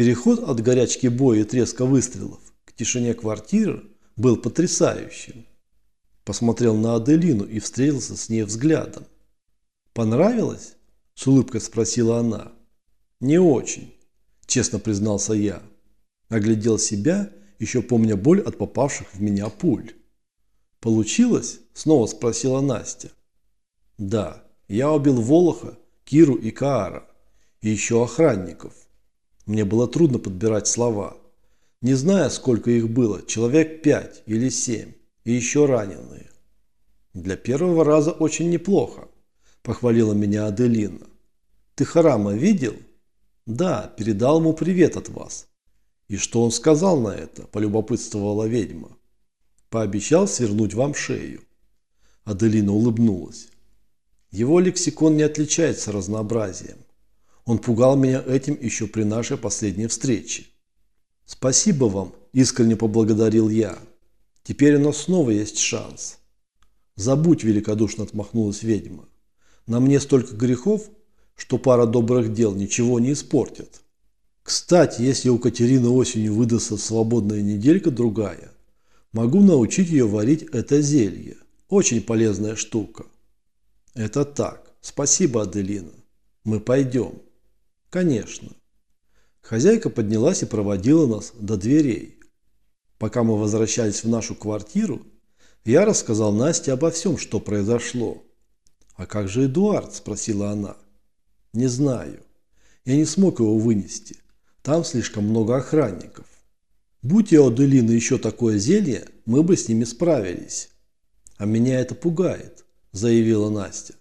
Переход от горячки боя и треска выстрелов к тишине квартиры был потрясающим. Посмотрел на Аделину и встретился с ней взглядом. «Понравилось?» – с улыбкой спросила она. «Не очень», – честно признался я. Оглядел себя, еще помня боль от попавших в меня пуль. «Получилось?» – снова спросила Настя. «Да, я убил Волоха, Киру и Каара, и еще охранников. Мне было трудно подбирать слова. Не зная, сколько их было, человек пять или семь, и еще раненые. Для первого раза очень неплохо, похвалила меня Аделина. Ты Харама видел? Да, передал ему привет от вас. И что он сказал на это, полюбопытствовала ведьма. Пообещал свернуть вам шею. Аделина улыбнулась. Его лексикон не отличается разнообразием. Он пугал меня этим еще при нашей последней встрече. «Спасибо вам», – искренне поблагодарил я. «Теперь у нас снова есть шанс». «Забудь», – великодушно отмахнулась ведьма. «На мне столько грехов, что пара добрых дел ничего не испортит. Кстати, если у Катерины осенью выдастся свободная неделька-другая, Могу научить ее варить это зелье. Очень полезная штука. Это так. Спасибо, Аделина. Мы пойдем. Конечно. Хозяйка поднялась и проводила нас до дверей. Пока мы возвращались в нашу квартиру, я рассказал Насте обо всем, что произошло. «А как же Эдуард?» – спросила она. «Не знаю. Я не смог его вынести. Там слишком много охранников. Будь я у Делины еще такое зелье, мы бы с ними справились. А меня это пугает, заявила Настя.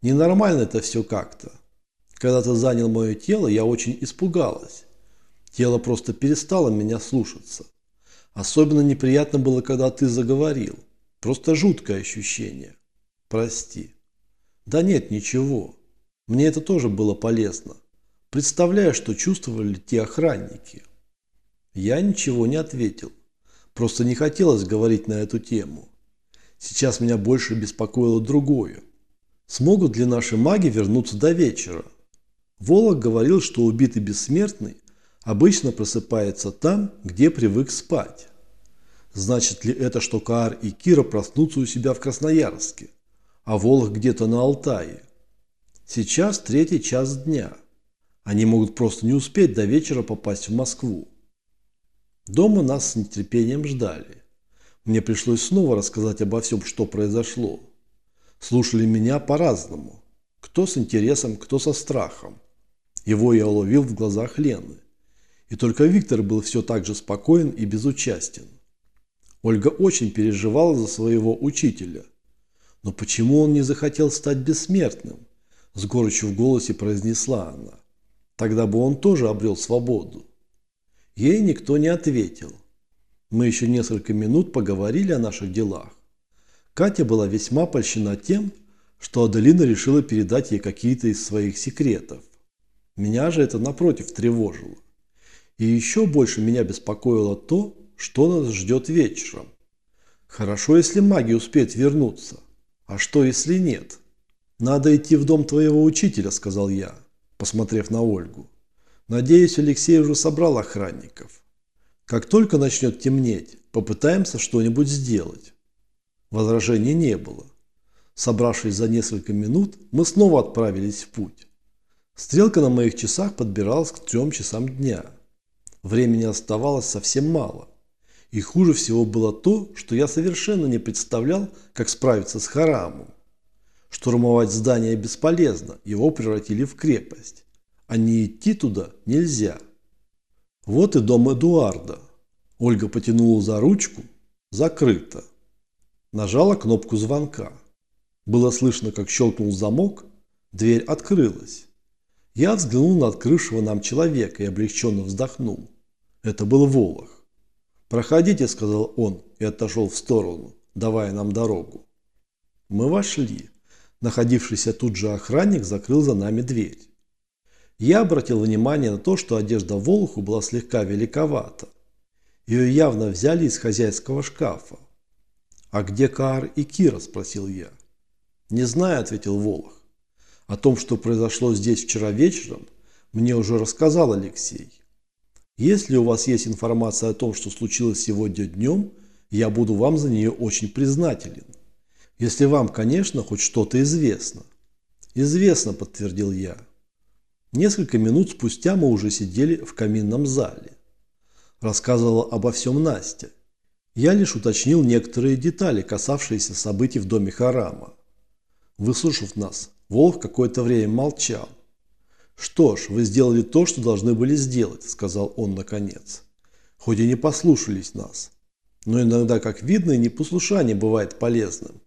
Ненормально это все как-то. Когда ты занял мое тело, я очень испугалась. Тело просто перестало меня слушаться. Особенно неприятно было, когда ты заговорил. Просто жуткое ощущение. Прости. Да нет, ничего. Мне это тоже было полезно. Представляю, что чувствовали те охранники. Я ничего не ответил. Просто не хотелось говорить на эту тему. Сейчас меня больше беспокоило другое. Смогут ли наши маги вернуться до вечера? Волок говорил, что убитый бессмертный обычно просыпается там, где привык спать. Значит ли это, что Каар и Кира проснутся у себя в Красноярске, а Волок где-то на Алтае? Сейчас третий час дня. Они могут просто не успеть до вечера попасть в Москву. Дома нас с нетерпением ждали. Мне пришлось снова рассказать обо всем, что произошло. Слушали меня по-разному. Кто с интересом, кто со страхом. Его я уловил в глазах Лены. И только Виктор был все так же спокоен и безучастен. Ольга очень переживала за своего учителя. Но почему он не захотел стать бессмертным? С горечью в голосе произнесла она. Тогда бы он тоже обрел свободу. Ей никто не ответил. Мы еще несколько минут поговорили о наших делах. Катя была весьма польщена тем, что Аделина решила передать ей какие-то из своих секретов. Меня же это напротив тревожило. И еще больше меня беспокоило то, что нас ждет вечером. Хорошо, если маги успеют вернуться. А что, если нет? Надо идти в дом твоего учителя, сказал я, посмотрев на Ольгу. Надеюсь, Алексей уже собрал охранников. Как только начнет темнеть, попытаемся что-нибудь сделать. Возражений не было. Собравшись за несколько минут, мы снова отправились в путь. Стрелка на моих часах подбиралась к трем часам дня. Времени оставалось совсем мало. И хуже всего было то, что я совершенно не представлял, как справиться с Харамом. Штурмовать здание бесполезно, его превратили в крепость а не идти туда нельзя. Вот и дом Эдуарда. Ольга потянула за ручку. Закрыто. Нажала кнопку звонка. Было слышно, как щелкнул замок. Дверь открылась. Я взглянул на открывшего нам человека и облегченно вздохнул. Это был Волох. «Проходите», – сказал он и отошел в сторону, давая нам дорогу. Мы вошли. Находившийся тут же охранник закрыл за нами дверь. Я обратил внимание на то, что одежда Волоху была слегка великовата. Ее явно взяли из хозяйского шкафа. «А где Каар и Кира?» – спросил я. «Не знаю», – ответил Волох. «О том, что произошло здесь вчера вечером, мне уже рассказал Алексей. Если у вас есть информация о том, что случилось сегодня днем, я буду вам за нее очень признателен. Если вам, конечно, хоть что-то известно. Известно, подтвердил я. Несколько минут спустя мы уже сидели в каминном зале. Рассказывала обо всем Настя. Я лишь уточнил некоторые детали, касавшиеся событий в доме Харама. Выслушав нас, Волк какое-то время молчал. «Что ж, вы сделали то, что должны были сделать», – сказал он наконец. «Хоть и не послушались нас. Но иногда, как видно, и непослушание бывает полезным».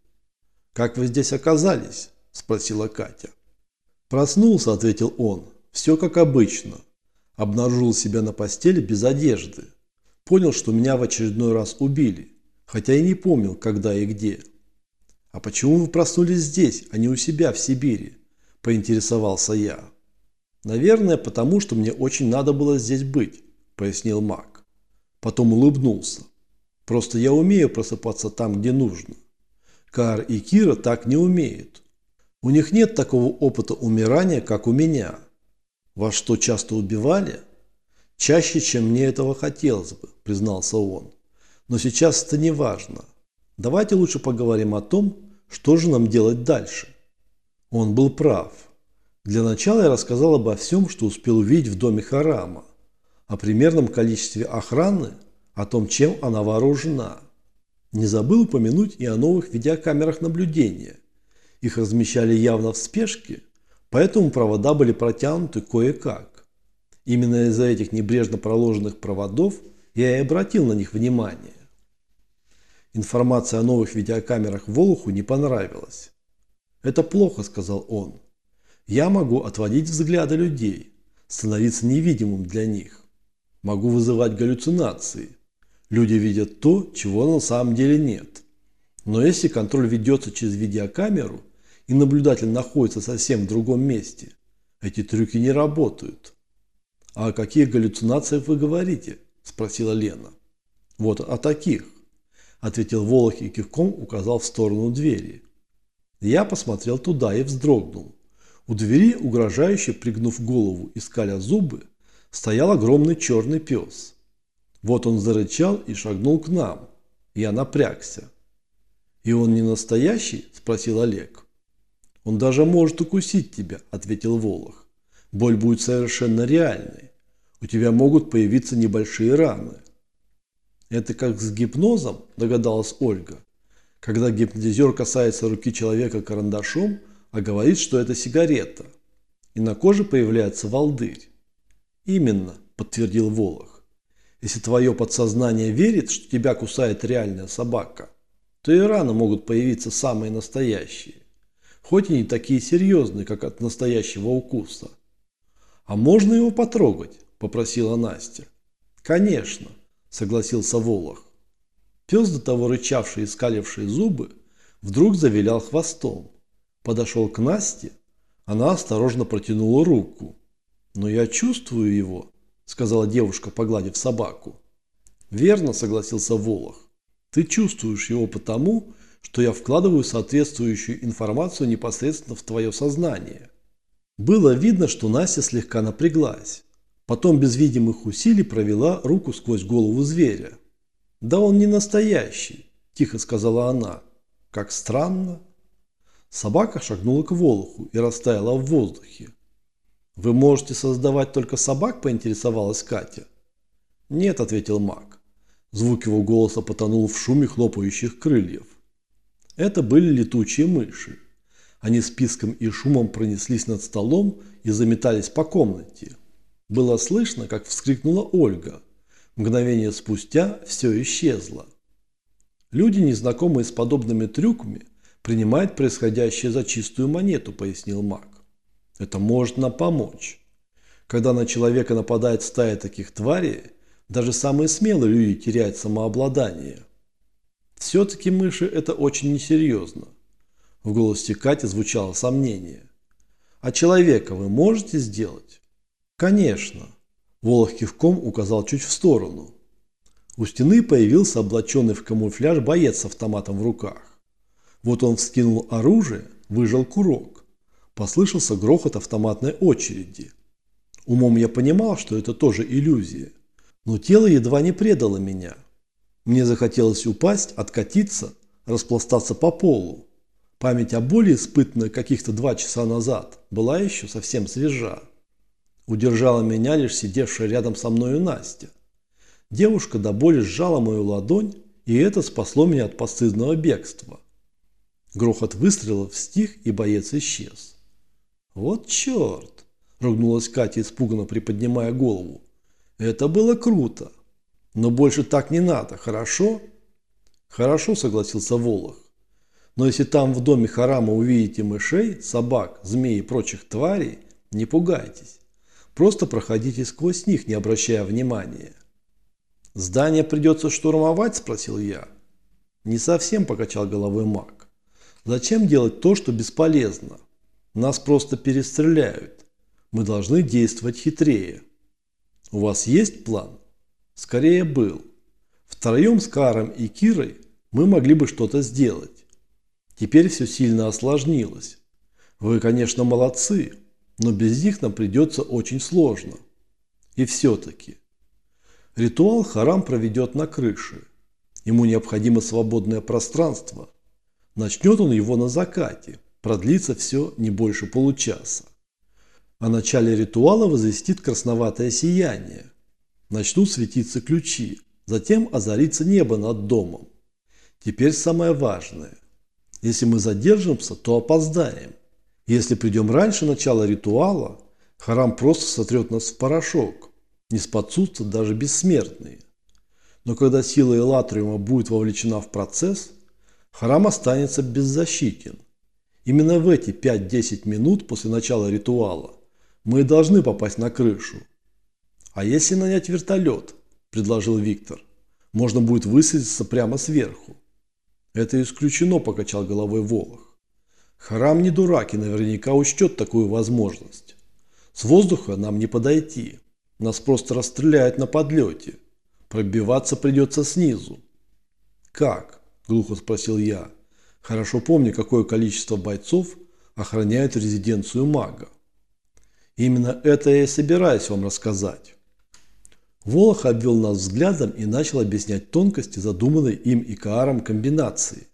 «Как вы здесь оказались?» – спросила Катя. «Проснулся», – ответил он. «Все как обычно. Обнаружил себя на постели без одежды. Понял, что меня в очередной раз убили, хотя и не помнил, когда и где». «А почему вы проснулись здесь, а не у себя в Сибири?» – поинтересовался я. «Наверное, потому что мне очень надо было здесь быть», – пояснил Мак. Потом улыбнулся. «Просто я умею просыпаться там, где нужно. Кар и Кира так не умеют. У них нет такого опыта умирания, как у меня. Вас что, часто убивали?» «Чаще, чем мне этого хотелось бы», – признался он. «Но сейчас это не важно. Давайте лучше поговорим о том, что же нам делать дальше». Он был прав. Для начала я рассказал обо всем, что успел увидеть в доме Харама, о примерном количестве охраны, о том, чем она вооружена. Не забыл упомянуть и о новых видеокамерах наблюдения. Их размещали явно в спешке, поэтому провода были протянуты кое-как. Именно из-за этих небрежно проложенных проводов я и обратил на них внимание. Информация о новых видеокамерах Волоху не понравилась. «Это плохо», – сказал он. Я могу отводить взгляды людей, становиться невидимым для них. Могу вызывать галлюцинации. Люди видят то, чего на самом деле нет. Но если контроль ведется через видеокамеру и наблюдатель находится совсем в другом месте, эти трюки не работают. «А о каких галлюцинациях вы говорите?» – спросила Лена. «Вот о таких», – ответил Волох и кивком указал в сторону двери. Я посмотрел туда и вздрогнул. У двери, угрожающе пригнув голову и скаля зубы, стоял огромный черный пес. Вот он зарычал и шагнул к нам. Я напрягся. «И он не настоящий?» – спросил Олег. «Он даже может укусить тебя», – ответил Волох. «Боль будет совершенно реальной. У тебя могут появиться небольшие раны». «Это как с гипнозом?» – догадалась Ольга. Когда гипнотизер касается руки человека карандашом – а говорит, что это сигарета. И на коже появляется волдырь. Именно, подтвердил Волох. Если твое подсознание верит, что тебя кусает реальная собака, то и раны могут появиться самые настоящие. Хоть и не такие серьезные, как от настоящего укуса. «А можно его потрогать?» – попросила Настя. «Конечно», – согласился Волох. Пес, до того рычавший и скаливший зубы, вдруг завилял хвостом подошел к Насте, она осторожно протянула руку. «Но я чувствую его», – сказала девушка, погладив собаку. «Верно», – согласился Волох. «Ты чувствуешь его потому, что я вкладываю соответствующую информацию непосредственно в твое сознание». Было видно, что Настя слегка напряглась. Потом без видимых усилий провела руку сквозь голову зверя. «Да он не настоящий», – тихо сказала она. «Как странно». Собака шагнула к Волоху и растаяла в воздухе. «Вы можете создавать только собак?» – поинтересовалась Катя. «Нет», – ответил маг. Звук его голоса потонул в шуме хлопающих крыльев. Это были летучие мыши. Они с писком и шумом пронеслись над столом и заметались по комнате. Было слышно, как вскрикнула Ольга. Мгновение спустя все исчезло. Люди, незнакомые с подобными трюками, принимает происходящее за чистую монету, пояснил маг. Это может нам помочь. Когда на человека нападает стая таких тварей, даже самые смелые люди теряют самообладание. Все-таки мыши это очень несерьезно. В голосе Кати звучало сомнение. А человека вы можете сделать? Конечно. Волох кивком указал чуть в сторону. У стены появился облаченный в камуфляж боец с автоматом в руках. Вот он вскинул оружие, выжал курок. Послышался грохот автоматной очереди. Умом я понимал, что это тоже иллюзия. Но тело едва не предало меня. Мне захотелось упасть, откатиться, распластаться по полу. Память о боли, испытанной каких-то два часа назад, была еще совсем свежа. Удержала меня лишь сидевшая рядом со мною Настя. Девушка до боли сжала мою ладонь, и это спасло меня от постыдного бегства. Грохот выстрелов стих, и боец исчез. «Вот черт!» – ругнулась Катя, испуганно приподнимая голову. «Это было круто! Но больше так не надо, хорошо?» «Хорошо», – согласился Волох. Но если там в доме Харама увидите мышей, собак, змей и прочих тварей, не пугайтесь. Просто проходите сквозь них, не обращая внимания. «Здание придется штурмовать?» – спросил я. «Не совсем», – покачал головой маг. «Зачем делать то, что бесполезно? Нас просто перестреляют. Мы должны действовать хитрее». «У вас есть план?» «Скорее был. Втроем с Каром и Кирой мы могли бы что-то сделать. Теперь все сильно осложнилось. Вы, конечно, молодцы, но без них нам придется очень сложно. И все-таки. Ритуал Харам проведет на крыше. Ему необходимо свободное пространство. Начнет он его на закате. Продлится все не больше получаса. О начале ритуала возвестит красноватое сияние. Начнут светиться ключи. Затем озарится небо над домом. Теперь самое важное. Если мы задержимся, то опоздаем. Если придем раньше начала ритуала, Харам просто сотрет нас в порошок. Не спасутся даже бессмертные. Но когда сила Элатриума будет вовлечена в процесс, Харам останется беззащитен. Именно в эти 5-10 минут после начала ритуала мы должны попасть на крышу. А если нанять вертолет, предложил Виктор, можно будет высадиться прямо сверху. Это исключено, покачал головой Волох. Харам не дурак и наверняка учтет такую возможность. С воздуха нам не подойти. Нас просто расстреляют на подлете. Пробиваться придется снизу. Как? Глухо спросил я. Хорошо помню, какое количество бойцов охраняют резиденцию мага. Именно это я и собираюсь вам рассказать. Волох обвел нас взглядом и начал объяснять тонкости задуманной им и Кааром комбинации.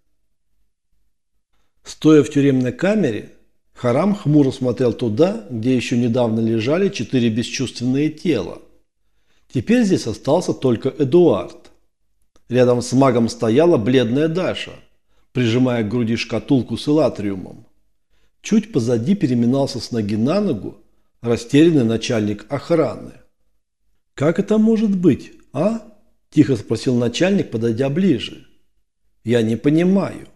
Стоя в тюремной камере, Харам хмуро смотрел туда, где еще недавно лежали четыре бесчувственные тела. Теперь здесь остался только Эдуард. Рядом с магом стояла бледная Даша, прижимая к груди шкатулку с элатриумом. Чуть позади переминался с ноги на ногу растерянный начальник охраны. «Как это может быть, а?» – тихо спросил начальник, подойдя ближе. «Я не понимаю».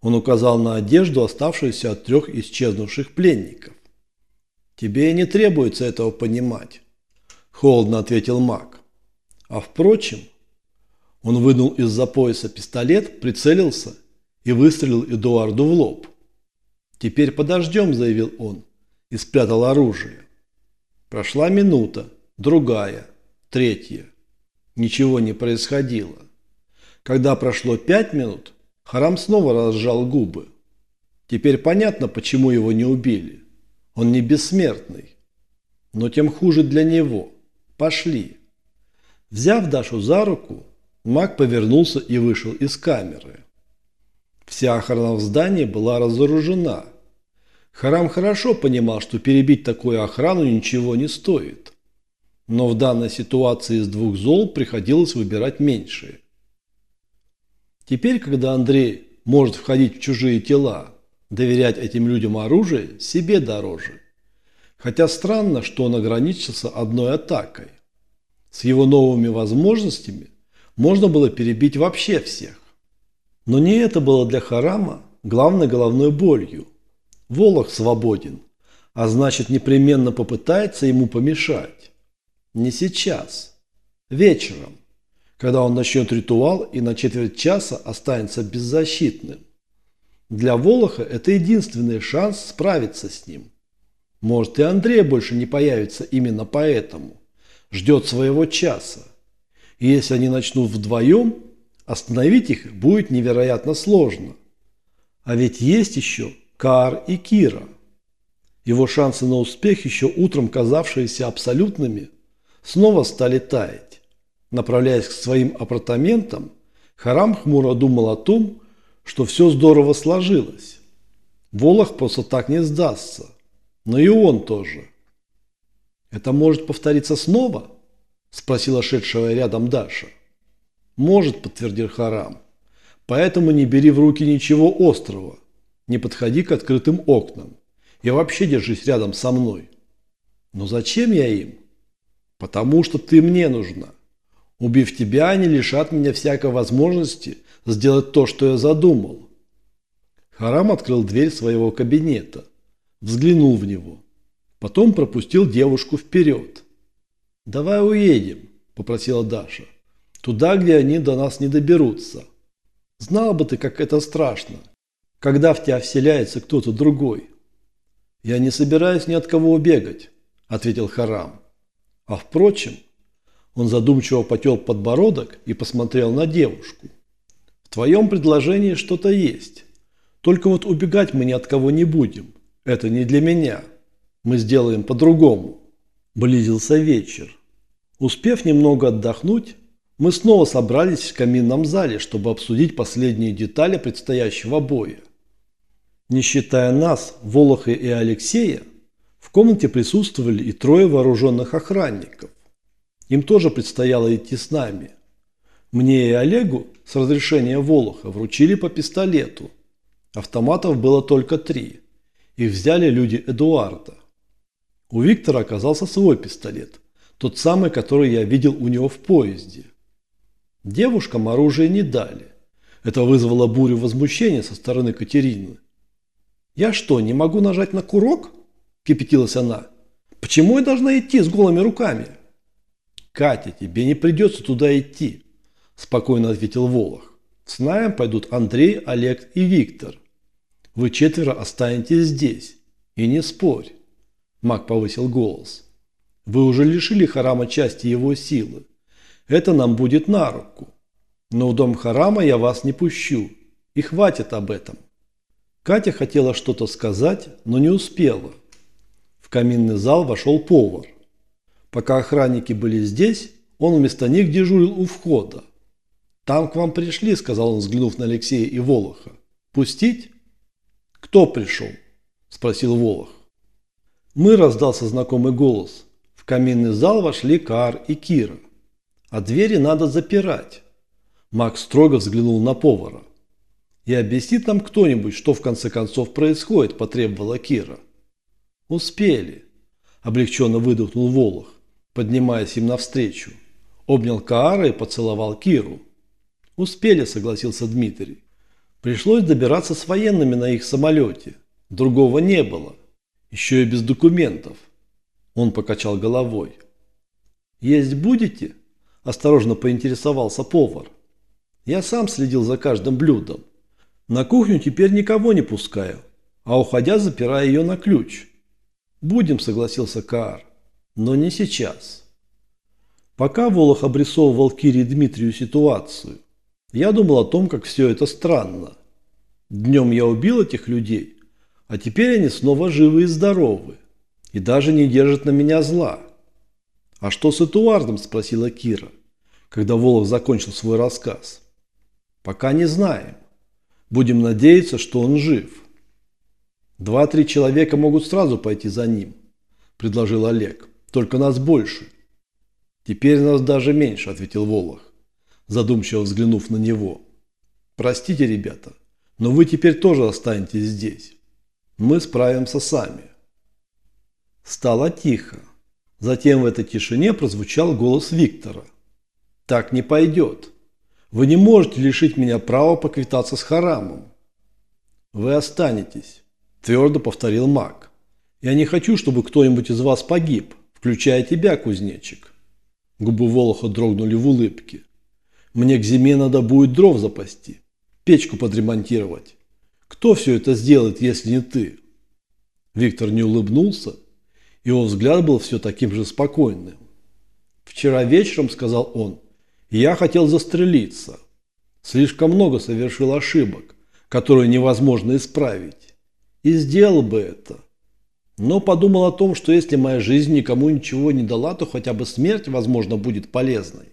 Он указал на одежду, оставшуюся от трех исчезнувших пленников. «Тебе и не требуется этого понимать», – холодно ответил маг. «А впрочем...» Он вынул из-за пояса пистолет, прицелился и выстрелил Эдуарду в лоб. «Теперь подождем», – заявил он, и спрятал оружие. Прошла минута. Другая. Третья. Ничего не происходило. Когда прошло пять минут, Харам снова разжал губы. Теперь понятно, почему его не убили. Он не бессмертный. Но тем хуже для него. Пошли. Взяв Дашу за руку, маг повернулся и вышел из камеры. Вся охрана в здании была разоружена. Харам хорошо понимал, что перебить такую охрану ничего не стоит. Но в данной ситуации из двух зол приходилось выбирать меньшее. Теперь, когда Андрей может входить в чужие тела, доверять этим людям оружие себе дороже. Хотя странно, что он ограничился одной атакой. С его новыми возможностями можно было перебить вообще всех. Но не это было для Харама главной головной болью. Волох свободен, а значит непременно попытается ему помешать. Не сейчас. Вечером, когда он начнет ритуал и на четверть часа останется беззащитным. Для Волоха это единственный шанс справиться с ним. Может и Андрей больше не появится именно поэтому. Ждет своего часа. И если они начнут вдвоем, остановить их будет невероятно сложно. А ведь есть еще Кар и Кира. Его шансы на успех, еще утром казавшиеся абсолютными – снова стали таять. Направляясь к своим апартаментам, Харам хмуро думал о том, что все здорово сложилось. Волох просто так не сдастся. Но и он тоже. «Это может повториться снова?» – спросила шедшая рядом Даша. «Может», – подтвердил Харам. «Поэтому не бери в руки ничего острого. Не подходи к открытым окнам. И вообще держись рядом со мной». «Но зачем я им?» «Потому что ты мне нужна. Убив тебя, они лишат меня всякой возможности сделать то, что я задумал». Харам открыл дверь своего кабинета, взглянул в него. Потом пропустил девушку вперед. «Давай уедем», – попросила Даша. «Туда, где они до нас не доберутся. Знал бы ты, как это страшно, когда в тебя вселяется кто-то другой». «Я не собираюсь ни от кого убегать», – ответил Харам. «А впрочем...» Он задумчиво потел подбородок и посмотрел на девушку. «В твоем предложении что-то есть». Только вот убегать мы ни от кого не будем. Это не для меня. Мы сделаем по-другому. Близился вечер. Успев немного отдохнуть, мы снова собрались в каминном зале, чтобы обсудить последние детали предстоящего боя. Не считая нас, Волоха и Алексея, в комнате присутствовали и трое вооруженных охранников. Им тоже предстояло идти с нами. Мне и Олегу с разрешения Волоха вручили по пистолету – Автоматов было только три. Их взяли люди Эдуарда. У Виктора оказался свой пистолет. Тот самый, который я видел у него в поезде. Девушкам оружие не дали. Это вызвало бурю возмущения со стороны Катерины. «Я что, не могу нажать на курок?» – кипятилась она. «Почему я должна идти с голыми руками?» «Катя, тебе не придется туда идти», – спокойно ответил Волох. С нами пойдут Андрей, Олег и Виктор. Вы четверо останетесь здесь. И не спорь. Маг повысил голос. Вы уже лишили Харама части его силы. Это нам будет на руку. Но в дом Харама я вас не пущу. И хватит об этом. Катя хотела что-то сказать, но не успела. В каминный зал вошел повар. Пока охранники были здесь, он вместо них дежурил у входа. «Там к вам пришли», – сказал он, взглянув на Алексея и Волоха. «Пустить?» «Кто пришел?» – спросил Волох. «Мы», – раздался знакомый голос. В каминный зал вошли Кар и Кира. «А двери надо запирать». Макс строго взглянул на повара. «И объяснит нам кто-нибудь, что в конце концов происходит», – потребовала Кира. «Успели», – облегченно выдохнул Волох, поднимаясь им навстречу. Обнял Каара и поцеловал Киру. «Успели», – согласился Дмитрий. «Пришлось добираться с военными на их самолете. Другого не было. Еще и без документов». Он покачал головой. «Есть будете?» – осторожно поинтересовался повар. «Я сам следил за каждым блюдом. На кухню теперь никого не пускаю, а уходя запираю ее на ключ». «Будем», – согласился Каар, – «но не сейчас». Пока Волох обрисовывал Кире Дмитрию ситуацию, я думал о том, как все это странно. Днем я убил этих людей, а теперь они снова живы и здоровы. И даже не держат на меня зла. «А что с Эдуардом?» – спросила Кира, когда Волох закончил свой рассказ. «Пока не знаем. Будем надеяться, что он жив». «Два-три человека могут сразу пойти за ним», – предложил Олег. «Только нас больше». «Теперь нас даже меньше», – ответил Волох задумчиво взглянув на него. «Простите, ребята, но вы теперь тоже останетесь здесь. Мы справимся сами». Стало тихо. Затем в этой тишине прозвучал голос Виктора. «Так не пойдет. Вы не можете лишить меня права поквитаться с Харамом». «Вы останетесь», – твердо повторил маг. «Я не хочу, чтобы кто-нибудь из вас погиб, включая тебя, кузнечик». Губы Волоха дрогнули в улыбке. Мне к зиме надо будет дров запасти, печку подремонтировать. Кто все это сделает, если не ты? Виктор не улыбнулся, его взгляд был все таким же спокойным. Вчера вечером, сказал он, я хотел застрелиться. Слишком много совершил ошибок, которые невозможно исправить. И сделал бы это. Но подумал о том, что если моя жизнь никому ничего не дала, то хотя бы смерть, возможно, будет полезной.